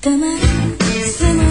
たまに